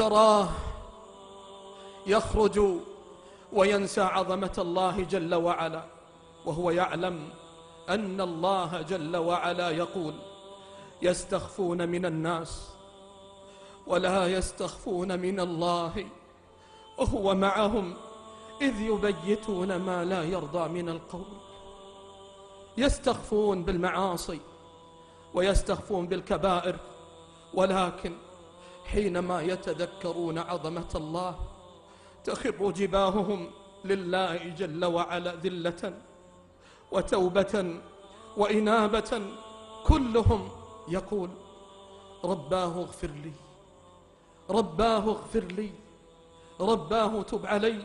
تراه يخرج وينسى عظمة الله جل وعلا وهو يعلم أن الله جل وعلا يقول يستخفون من الناس ولا يستخفون من الله وهو معهم إذ يبيتون ما لا يرضى من القول. يستخفون بالمعاصي ويستخفون بالكبائر ولكن حينما يتذكرون عظمة الله تخر جباههم لله جل وعلا ذلة وتوبة وإنابة كلهم يقول رباه اغفر لي رباه اغفر لي رباه تب علي.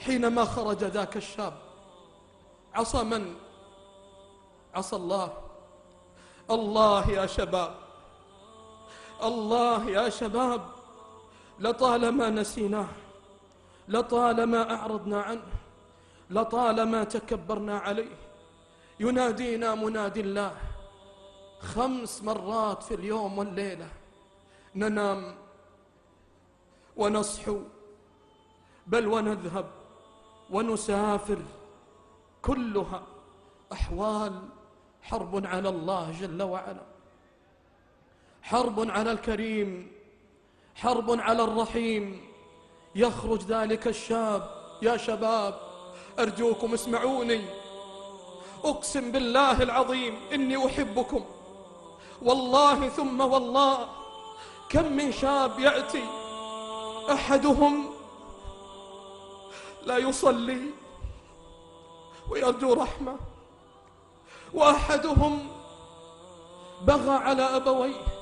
حينما خرج ذاك الشاب عصى من؟ عصى الله. الله يا شباب الله يا شباب لطالما نسيناه لطالما أعرضنا عنه لطالما تكبرنا عليه ينادينا منادي الله خمس مرات في اليوم والليلة ننام ونصحو بل ونذهب ونسافر كلها أحوال حرب على الله جل وعلا. حرب على الكريم حرب على الرحيم. يخرج ذلك الشاب يا شباب أرجوكم اسمعوني. أقسم بالله العظيم إني أحبكم. والله ثم والله كم من شاب يأتي أحدهم لا يصلي ويرجو رحمة وأحدهم بغى على أبويه.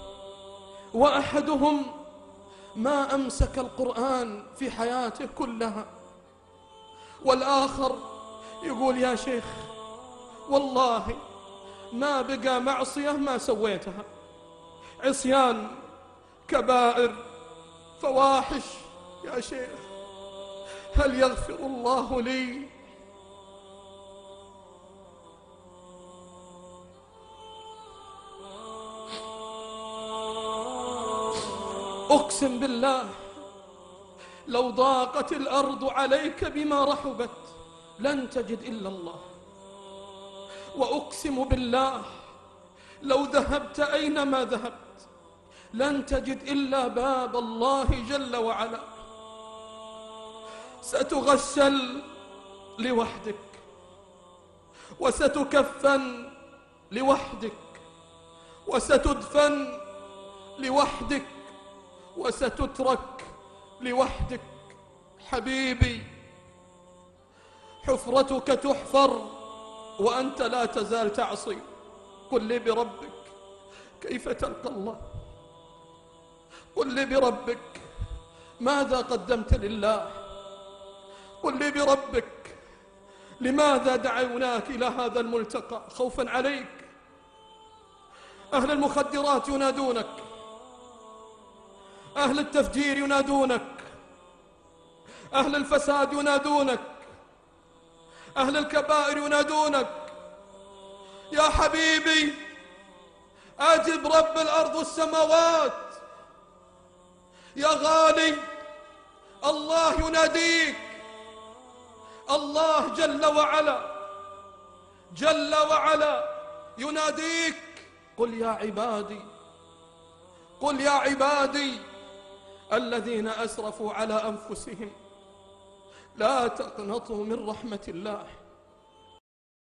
وأحدهم ما أمسك القرآن في حياته كلها والآخر يقول يا شيخ والله ما بقى معصية ما سويتها عصيان كبائر فواحش يا شيخ هل يغفر الله لي أقسم بالله لو ضاقت الأرض عليك بما رحبت لن تجد إلا الله. وأقسم بالله لو ذهبت أينما ذهبت لن تجد إلا باب الله جل وعلا. ستغسل لوحدك وستكفن لوحدك وستدفن لوحدك وستترك لوحدك حبيبي. حفرتك تحفر وأنت لا تزال تعصي. قل لي بربك كيف تلقى الله؟ قل لي بربك ماذا قدمت لله؟ قل لي بربك لماذا دعوناك إلى هذا الملتقى خوفا عليك؟ أهل المخدرات ينادونك أهل التفجير ينادونك. أهل الفساد ينادونك. أهل الكبائر ينادونك. يا حبيبي أجب رب الأرض والسماوات يا غالي الله يناديك. الله جل وعلا جل وعلا يناديك. قل يا عبادي قل يا عبادي الذين أسرفوا على أنفسهم. لا تقنطوا من رحمة الله.